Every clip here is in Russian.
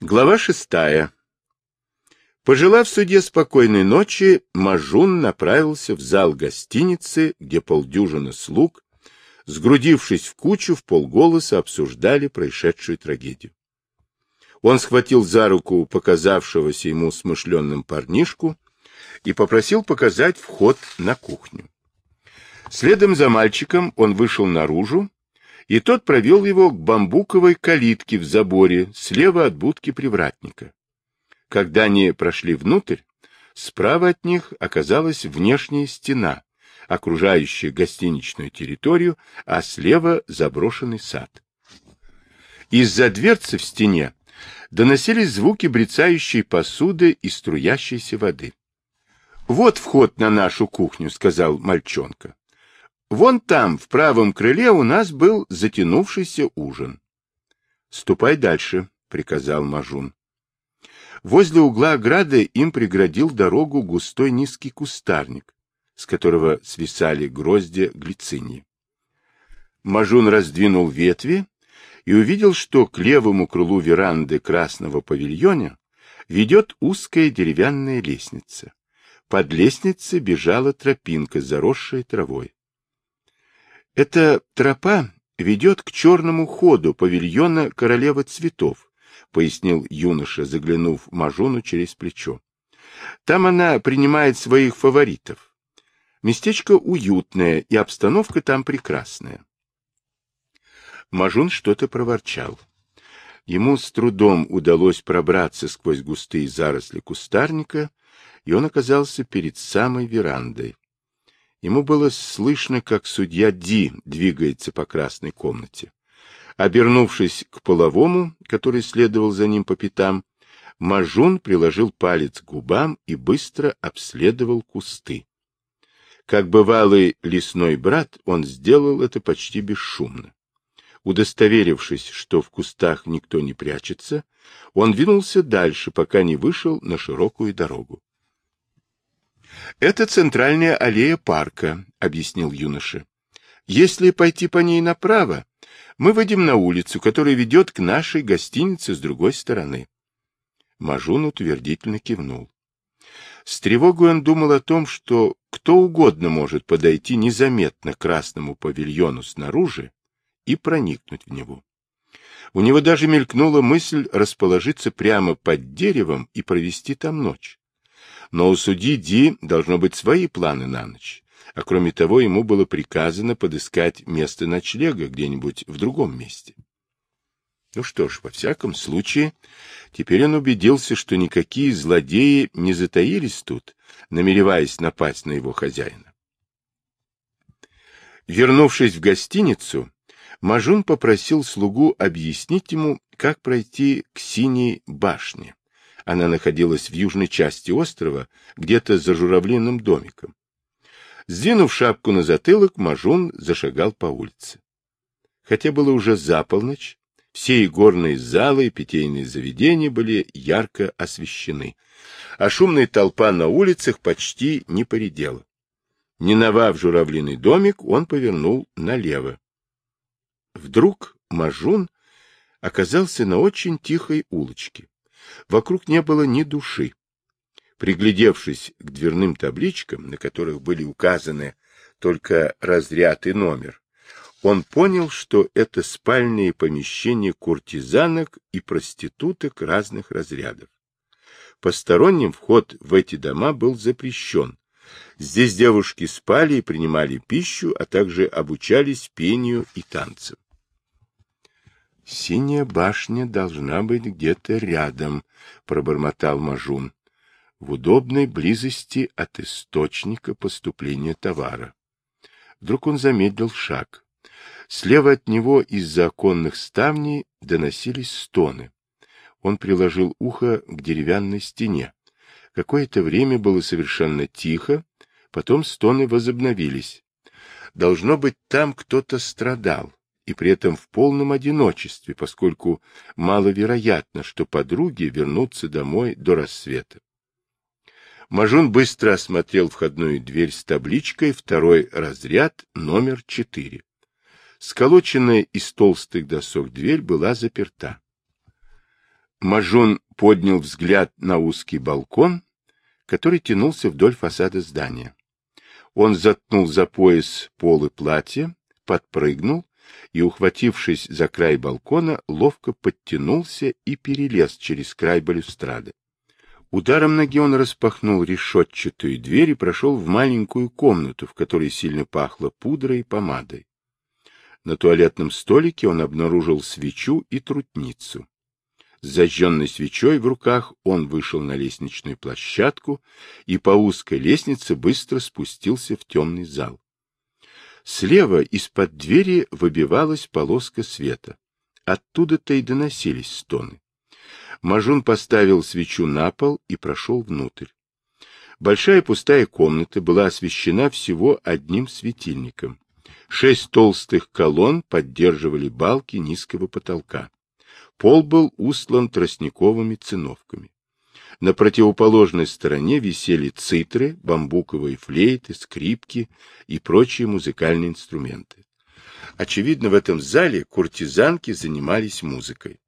Глава шестая. Пожелав судье спокойной ночи, Мажун направился в зал гостиницы, где полдюжины слуг, сгрудившись в кучу, в полголоса обсуждали происшедшую трагедию. Он схватил за руку показавшегося ему смышленным парнишку и попросил показать вход на кухню. Следом за мальчиком он вышел наружу и тот провел его к бамбуковой калитке в заборе слева от будки привратника. Когда они прошли внутрь, справа от них оказалась внешняя стена, окружающая гостиничную территорию, а слева заброшенный сад. Из-за дверцы в стене доносились звуки брецающей посуды и струящейся воды. — Вот вход на нашу кухню, — сказал мальчонка. Вон там, в правом крыле, у нас был затянувшийся ужин. — Ступай дальше, — приказал Мажун. Возле угла ограды им преградил дорогу густой низкий кустарник, с которого свисали гроздья глицинии. Мажун раздвинул ветви и увидел, что к левому крылу веранды красного павильона ведет узкая деревянная лестница. Под лестницей бежала тропинка, заросшая травой. Эта тропа ведет к черному ходу павильона королевы цветов, пояснил юноша, заглянув Мажуну через плечо. Там она принимает своих фаворитов. Местечко уютное, и обстановка там прекрасная. Мажун что-то проворчал. Ему с трудом удалось пробраться сквозь густые заросли кустарника, и он оказался перед самой верандой. Ему было слышно, как судья Ди двигается по красной комнате. Обернувшись к половому, который следовал за ним по пятам, Мажун приложил палец к губам и быстро обследовал кусты. Как бывалый лесной брат, он сделал это почти бесшумно. Удостоверившись, что в кустах никто не прячется, он двинулся дальше, пока не вышел на широкую дорогу. Это центральная аллея парка, объяснил юноша. Если пойти по ней направо, мы выйдем на улицу, которая ведет к нашей гостинице с другой стороны. Мажун утвердительно кивнул. С тревогой он думал о том, что кто угодно может подойти незаметно к красному павильону снаружи и проникнуть в него. У него даже мелькнула мысль расположиться прямо под деревом и провести там ночь. Но у судьи Ди должно быть свои планы на ночь. А кроме того, ему было приказано подыскать место ночлега где-нибудь в другом месте. Ну что ж, во всяком случае, теперь он убедился, что никакие злодеи не затаились тут, намереваясь напасть на его хозяина. Вернувшись в гостиницу, Мажун попросил слугу объяснить ему, как пройти к Синей башне. Она находилась в южной части острова, где-то за журавлиным домиком. Сдвинув шапку на затылок, Мажун зашагал по улице. Хотя было уже за полночь, все игорные залы и питейные заведения были ярко освещены, а шумная толпа на улицах почти не поредела. Миновав журавлиный домик, он повернул налево. Вдруг Мажун оказался на очень тихой улочке. Вокруг не было ни души. Приглядевшись к дверным табличкам, на которых были указаны только разряд и номер, он понял, что это спальные помещения куртизанок и проституток разных разрядов. Посторонним вход в эти дома был запрещен. Здесь девушки спали и принимали пищу, а также обучались пению и танцам. Синяя башня должна быть где-то рядом, пробормотал Мажун, в удобной близости от источника поступления товара. Вдруг он замедлил шаг. Слева от него из-за оконных ставней доносились стоны. Он приложил ухо к деревянной стене. Какое-то время было совершенно тихо, потом стоны возобновились. Должно быть, там кто-то страдал и при этом в полном одиночестве, поскольку маловероятно, что подруги вернутся домой до рассвета. Мажун быстро осмотрел входную дверь с табличкой «Второй разряд, номер 4». Сколоченная из толстых досок дверь была заперта. Мажун поднял взгляд на узкий балкон, который тянулся вдоль фасада здания. Он заткнул за пояс полы платья, подпрыгнул и, ухватившись за край балкона, ловко подтянулся и перелез через край балюстрады. Ударом ноги он распахнул решетчатую дверь и прошел в маленькую комнату, в которой сильно пахло пудрой и помадой. На туалетном столике он обнаружил свечу и трутницу. С зажженной свечой в руках он вышел на лестничную площадку и по узкой лестнице быстро спустился в темный зал. Слева из-под двери выбивалась полоска света. Оттуда-то и доносились стоны. Мажун поставил свечу на пол и прошел внутрь. Большая пустая комната была освещена всего одним светильником. Шесть толстых колонн поддерживали балки низкого потолка. Пол был устлан тростниковыми циновками. На противоположной стороне висели цитры, бамбуковые флейты, скрипки и прочие музыкальные инструменты. Очевидно, в этом зале куртизанки занимались музыкой.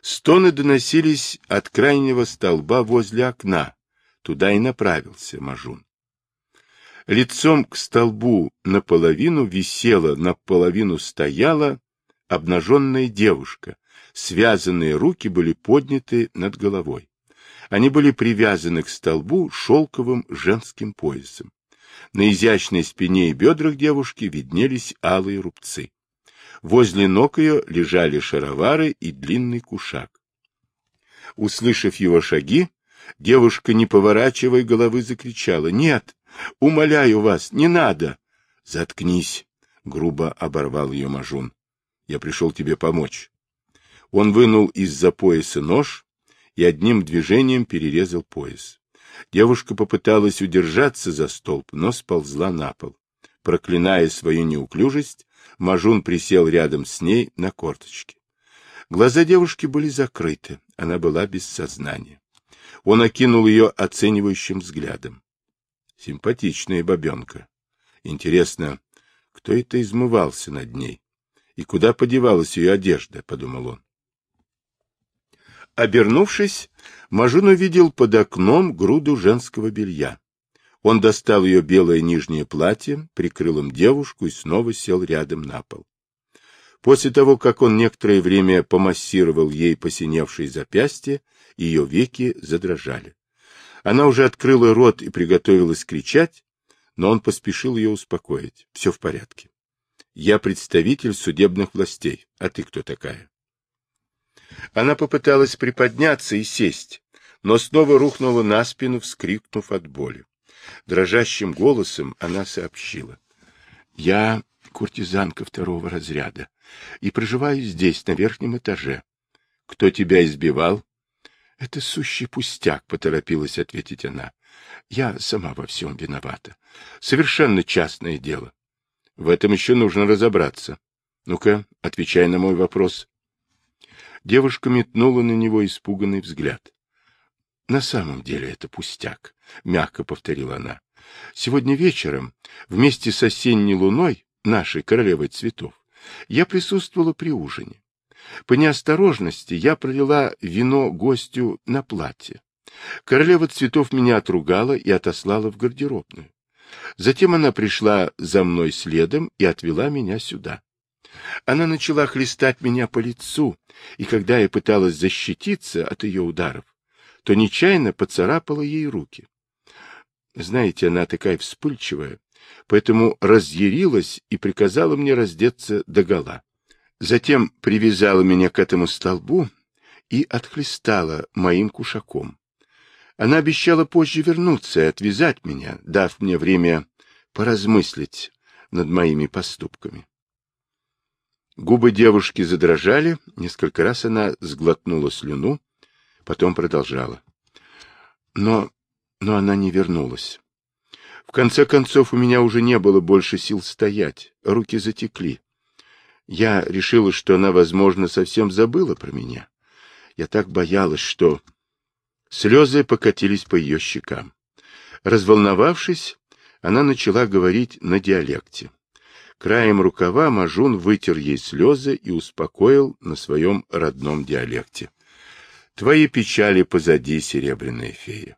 Стоны доносились от крайнего столба возле окна. Туда и направился Мажун. Лицом к столбу наполовину висела, наполовину стояла обнаженная девушка. Связанные руки были подняты над головой. Они были привязаны к столбу шелковым женским поясом. На изящной спине и бедрах девушки виднелись алые рубцы. Возле ног ее лежали шаровары и длинный кушак. Услышав его шаги, девушка, не поворачивая головы, закричала. — Нет, умоляю вас, не надо! — Заткнись! — грубо оборвал ее Мажун. — Я пришел тебе помочь. Он вынул из-за пояса нож и одним движением перерезал пояс. Девушка попыталась удержаться за столб, но сползла на пол. Проклиная свою неуклюжесть, Мажун присел рядом с ней на корточки. Глаза девушки были закрыты, она была без сознания. Он окинул ее оценивающим взглядом. Симпатичная бабенка. Интересно, кто это измывался над ней? И куда подевалась ее одежда, — подумал он. Обернувшись, Мажун увидел под окном груду женского белья. Он достал ее белое нижнее платье, прикрыл им девушку и снова сел рядом на пол. После того, как он некоторое время помассировал ей посиневшие запястья, ее веки задрожали. Она уже открыла рот и приготовилась кричать, но он поспешил ее успокоить. Все в порядке. Я представитель судебных властей. А ты кто такая? Она попыталась приподняться и сесть, но снова рухнула на спину, вскрикнув от боли. Дрожащим голосом она сообщила. — Я куртизанка второго разряда и проживаю здесь, на верхнем этаже. — Кто тебя избивал? — Это сущий пустяк, — поторопилась ответить она. — Я сама во всем виновата. Совершенно частное дело. В этом еще нужно разобраться. Ну-ка, отвечай на мой вопрос. Девушка метнула на него испуганный взгляд. На самом деле это пустяк, мягко повторила она. Сегодня вечером, вместе с осенней луной, нашей королевой цветов, я присутствовала при ужине. По неосторожности я пролила вино гостю на платье. Королева цветов меня отругала и отослала в гардеробную. Затем она пришла за мной следом и отвела меня сюда. Она начала хлестать меня по лицу, и когда я пыталась защититься от ее ударов, то нечаянно поцарапала ей руки. Знаете, она такая вспыльчивая, поэтому разъярилась и приказала мне раздеться догола. Затем привязала меня к этому столбу и отхлестала моим кушаком. Она обещала позже вернуться и отвязать меня, дав мне время поразмыслить над моими поступками. Губы девушки задрожали, несколько раз она сглотнула слюну Потом продолжала. Но, но она не вернулась. В конце концов, у меня уже не было больше сил стоять, руки затекли. Я решила, что она, возможно, совсем забыла про меня. Я так боялась, что... Слезы покатились по ее щекам. Разволновавшись, она начала говорить на диалекте. Краем рукава Мажун вытер ей слезы и успокоил на своем родном диалекте. Твои печали позади, серебряная фея.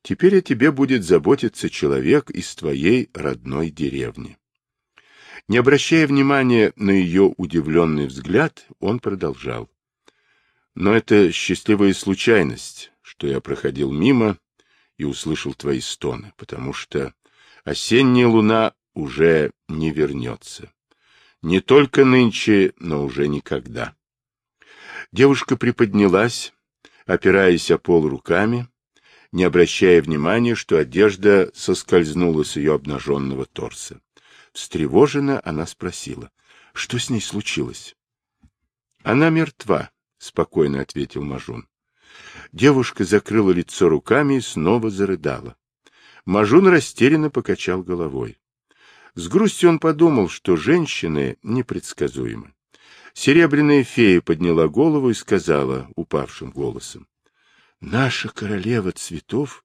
Теперь о тебе будет заботиться человек из твоей родной деревни. Не обращая внимания на ее удивленный взгляд, он продолжал. Но это счастливая случайность, что я проходил мимо и услышал твои стоны, потому что осенняя луна уже не вернется. Не только нынче, но уже никогда. Девушка приподнялась, опираясь о пол руками, не обращая внимания, что одежда соскользнула с ее обнаженного торса. Встревоженно она спросила, что с ней случилось. — Она мертва, — спокойно ответил Мажун. Девушка закрыла лицо руками и снова зарыдала. Мажун растерянно покачал головой. С грустью он подумал, что женщины непредсказуемы. Серебряная фея подняла голову и сказала упавшим голосом. — Наша королева цветов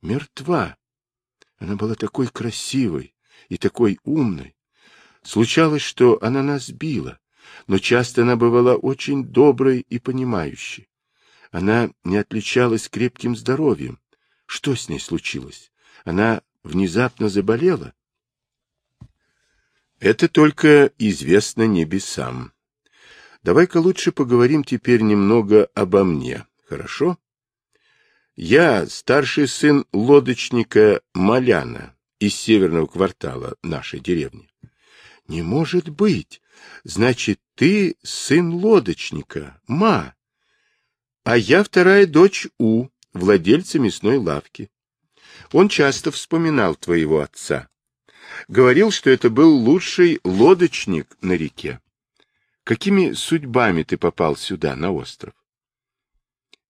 мертва. Она была такой красивой и такой умной. Случалось, что она нас била, но часто она бывала очень доброй и понимающей. Она не отличалась крепким здоровьем. Что с ней случилось? Она внезапно заболела? Это только известно небесам. Давай-ка лучше поговорим теперь немного обо мне, хорошо? Я старший сын лодочника Маляна из северного квартала нашей деревни. Не может быть! Значит, ты сын лодочника, Ма. А я вторая дочь У, владельца мясной лавки. Он часто вспоминал твоего отца. Говорил, что это был лучший лодочник на реке. Какими судьбами ты попал сюда, на остров?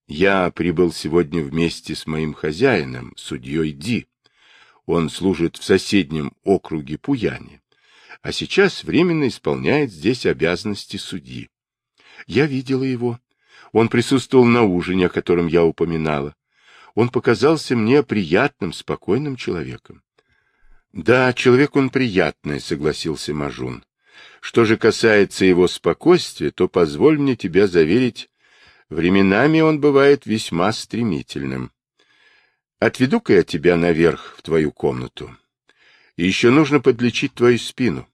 Я прибыл сегодня вместе с моим хозяином, судьей Ди. Он служит в соседнем округе Пуяне, а сейчас временно исполняет здесь обязанности судьи. Я видела его. Он присутствовал на ужине, о котором я упоминала. Он показался мне приятным, спокойным человеком. — Да, человек он приятный, — согласился Мажун. Что же касается его спокойствия, то позволь мне тебя заверить, временами он бывает весьма стремительным. Отведу-ка я тебя наверх в твою комнату. И еще нужно подлечить твою спину.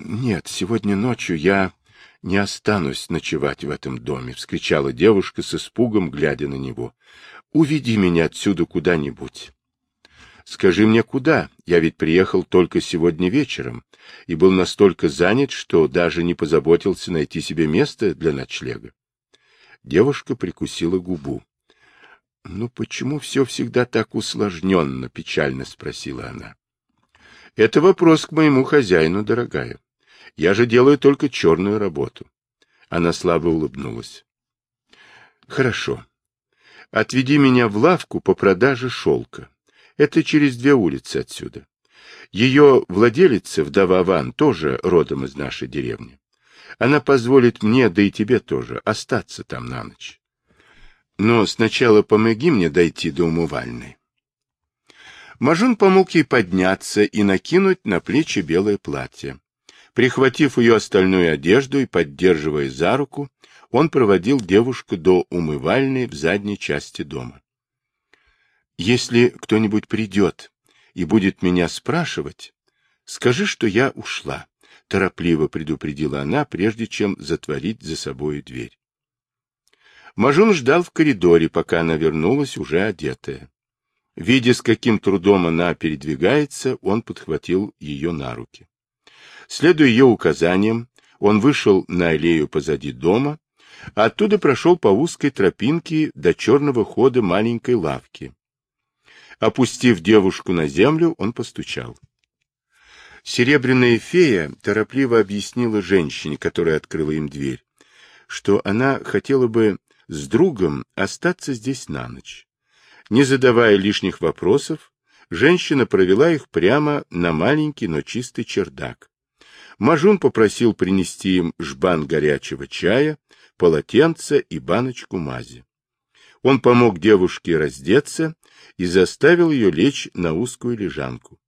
Нет, сегодня ночью я не останусь ночевать в этом доме, — вскричала девушка с испугом, глядя на него. Уведи меня отсюда куда-нибудь. Скажи мне, куда? Я ведь приехал только сегодня вечером и был настолько занят, что даже не позаботился найти себе место для ночлега. Девушка прикусила губу. — Ну, почему все всегда так усложненно? — печально спросила она. — Это вопрос к моему хозяину, дорогая. Я же делаю только черную работу. Она слабо улыбнулась. — Хорошо. Отведи меня в лавку по продаже шелка. Это через две улицы отсюда. Ее владелица, вдова Ван, тоже родом из нашей деревни. Она позволит мне, да и тебе тоже, остаться там на ночь. Но сначала помоги мне дойти до умывальной. Мажун помог ей подняться и накинуть на плечи белое платье. Прихватив ее остальную одежду и поддерживая за руку, он проводил девушку до умывальной в задней части дома. Если кто-нибудь придет и будет меня спрашивать, скажи, что я ушла, — торопливо предупредила она, прежде чем затворить за собой дверь. Мажун ждал в коридоре, пока она вернулась, уже одетая. Видя, с каким трудом она передвигается, он подхватил ее на руки. Следуя ее указаниям, он вышел на аллею позади дома, а оттуда прошел по узкой тропинке до черного хода маленькой лавки, Опустив девушку на землю, он постучал. Серебряная фея торопливо объяснила женщине, которая открыла им дверь, что она хотела бы с другом остаться здесь на ночь. Не задавая лишних вопросов, женщина провела их прямо на маленький, но чистый чердак. Мажун попросил принести им жбан горячего чая, полотенце и баночку мази. Он помог девушке раздеться и заставил ее лечь на узкую лежанку.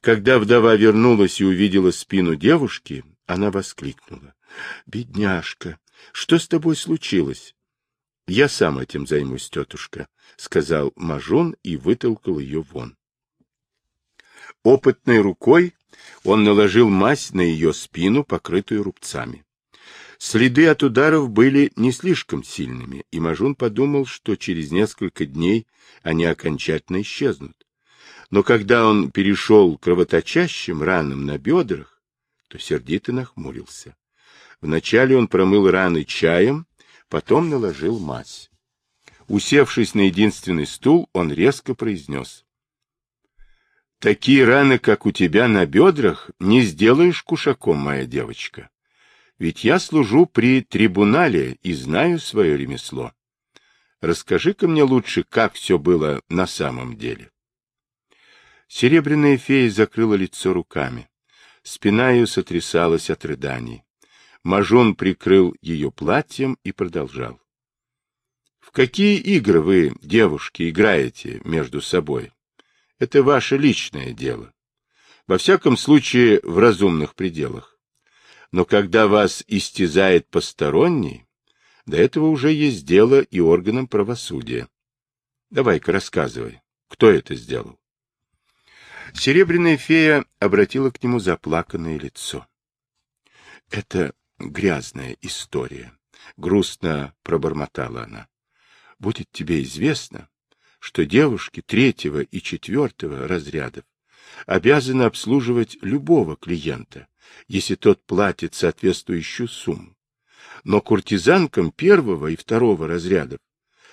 Когда вдова вернулась и увидела спину девушки, она воскликнула. — Бедняжка, что с тобой случилось? — Я сам этим займусь, тетушка, — сказал Мажун и вытолкал ее вон. Опытной рукой он наложил мазь на ее спину, покрытую рубцами. Следы от ударов были не слишком сильными, и Мажун подумал, что через несколько дней они окончательно исчезнут. Но когда он перешел к кровоточащим ранам на бедрах, то сердито нахмурился. Вначале он промыл раны чаем, потом наложил мазь. Усевшись на единственный стул, он резко произнес. «Такие раны, как у тебя на бедрах, не сделаешь кушаком, моя девочка. Ведь я служу при трибунале и знаю свое ремесло. Расскажи-ка мне лучше, как все было на самом деле. Серебряная фея закрыла лицо руками. Спина ее сотрясалась от рыданий. Мажон прикрыл ее платьем и продолжал. — В какие игры вы, девушки, играете между собой? Это ваше личное дело. Во всяком случае, в разумных пределах. Но когда вас истязает посторонний, до этого уже есть дело и органам правосудия. Давай-ка рассказывай, кто это сделал? Серебряная фея обратила к нему заплаканное лицо. Это грязная история, грустно пробормотала она. Будет тебе известно, что девушки третьего и четвертого разрядов обязаны обслуживать любого клиента, если тот платит соответствующую сумму. Но куртизанкам первого и второго разрядов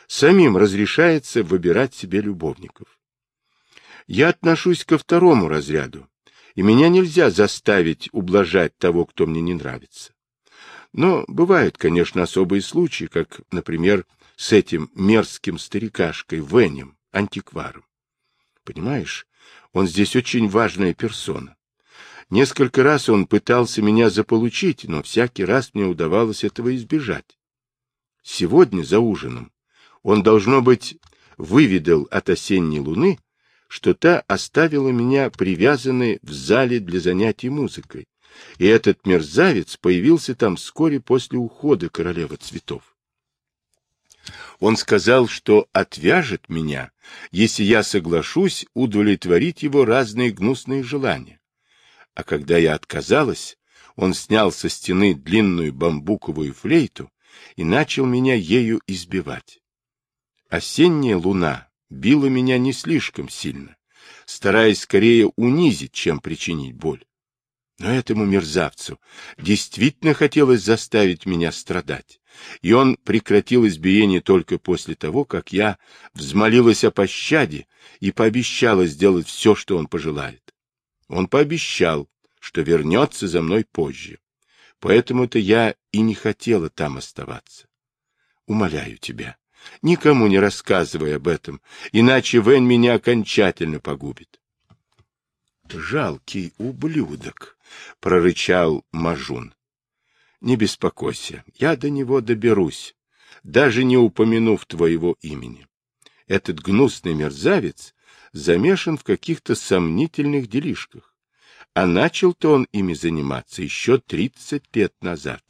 самим разрешается выбирать себе любовников. Я отношусь ко второму разряду, и меня нельзя заставить ублажать того, кто мне не нравится. Но бывают, конечно, особые случаи, как, например, с этим мерзким старикашкой Венем, антикваром. Понимаешь, он здесь очень важная персона. Несколько раз он пытался меня заполучить, но всякий раз мне удавалось этого избежать. Сегодня за ужином он, должно быть, выведал от осенней луны, что та оставила меня привязанной в зале для занятий музыкой, и этот мерзавец появился там вскоре после ухода королевы цветов. Он сказал, что отвяжет меня, если я соглашусь удовлетворить его разные гнусные желания. А когда я отказалась, он снял со стены длинную бамбуковую флейту и начал меня ею избивать. Осенняя луна била меня не слишком сильно, стараясь скорее унизить, чем причинить боль. Но этому мерзавцу действительно хотелось заставить меня страдать, и он прекратил избиение только после того, как я взмолилась о пощаде и пообещала сделать все, что он пожелает. Он пообещал, что вернется за мной позже. Поэтому-то я и не хотела там оставаться. Умоляю тебя, никому не рассказывай об этом, иначе Вен меня окончательно погубит. Жалкий ублюдок, прорычал Мажун. Не беспокойся, я до него доберусь, даже не упомянув твоего имени. Этот гнусный мерзавец замешан в каких-то сомнительных делишках, а начал-то он ими заниматься еще тридцать лет назад.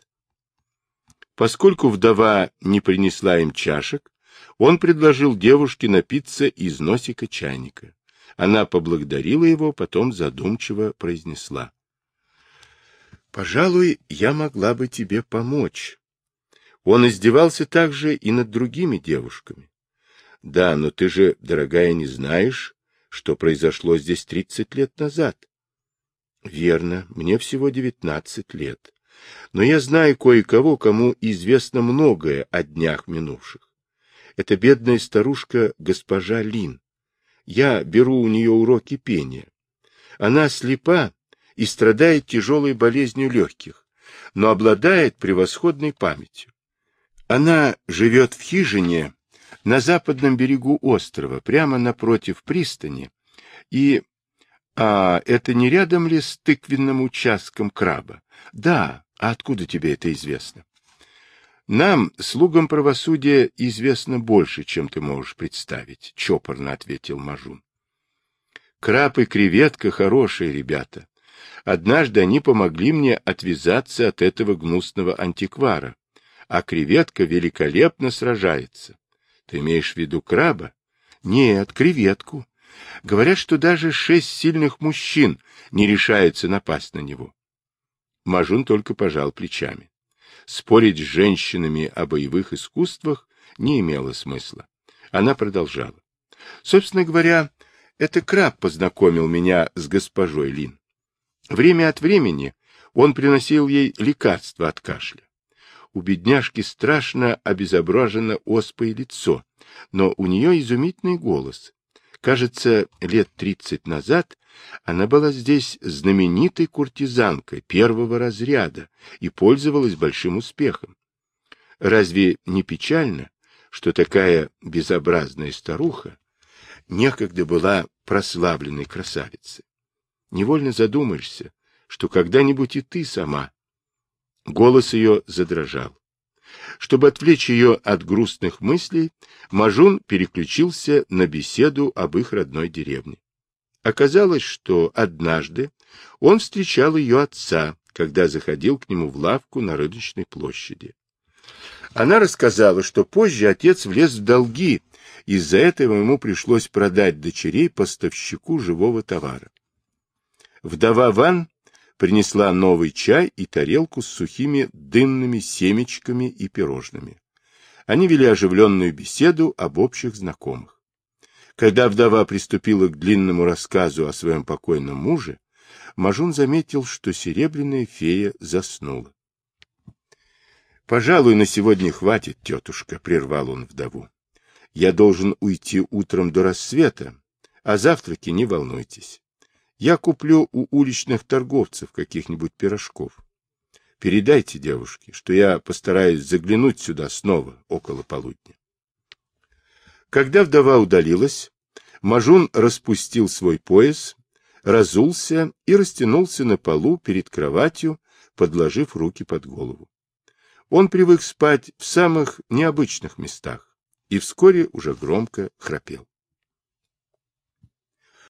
Поскольку вдова не принесла им чашек, он предложил девушке напиться из носика чайника. Она поблагодарила его, потом задумчиво произнесла. — Пожалуй, я могла бы тебе помочь. Он издевался также и над другими девушками. Да, но ты же, дорогая, не знаешь, что произошло здесь тридцать лет назад. Верно, мне всего девятнадцать лет. Но я знаю кое-кого, кому известно многое о днях минувших. Это бедная старушка госпожа Лин. Я беру у нее уроки пения. Она слепа и страдает тяжелой болезнью легких, но обладает превосходной памятью. Она живет в хижине на западном берегу острова, прямо напротив пристани, и... А это не рядом ли с тыквенным участком краба? Да, а откуда тебе это известно? Нам, слугам правосудия, известно больше, чем ты можешь представить, чопорно ответил Мажун. Краб и креветка хорошие ребята. Однажды они помогли мне отвязаться от этого гнусного антиквара, а креветка великолепно сражается. Ты имеешь в виду краба? Нет, креветку. Говорят, что даже шесть сильных мужчин не решаются напасть на него. Мажун только пожал плечами. Спорить с женщинами о боевых искусствах не имело смысла. Она продолжала. Собственно говоря, это краб познакомил меня с госпожой Лин. Время от времени он приносил ей лекарства от кашля. У бедняжки страшно обезображено оспой лицо, но у нее изумительный голос. Кажется, лет тридцать назад она была здесь знаменитой куртизанкой первого разряда и пользовалась большим успехом. Разве не печально, что такая безобразная старуха некогда была прославленной красавицей? Невольно задумаешься, что когда-нибудь и ты сама. Голос ее задрожал. Чтобы отвлечь ее от грустных мыслей, Мажун переключился на беседу об их родной деревне. Оказалось, что однажды он встречал ее отца, когда заходил к нему в лавку на рыночной площади. Она рассказала, что позже отец влез в долги, из-за этого ему пришлось продать дочерей поставщику живого товара. Вдова Ван принесла новый чай и тарелку с сухими дынными семечками и пирожными. Они вели оживленную беседу об общих знакомых. Когда вдова приступила к длинному рассказу о своем покойном муже, Мажун заметил, что серебряная фея заснула. — Пожалуй, на сегодня хватит, тетушка, — прервал он вдову. — Я должен уйти утром до рассвета, а завтраки не волнуйтесь. Я куплю у уличных торговцев каких-нибудь пирожков. Передайте девушке, что я постараюсь заглянуть сюда снова около полудня. Когда вдова удалилась, Мажун распустил свой пояс, разулся и растянулся на полу перед кроватью, подложив руки под голову. Он привык спать в самых необычных местах и вскоре уже громко храпел.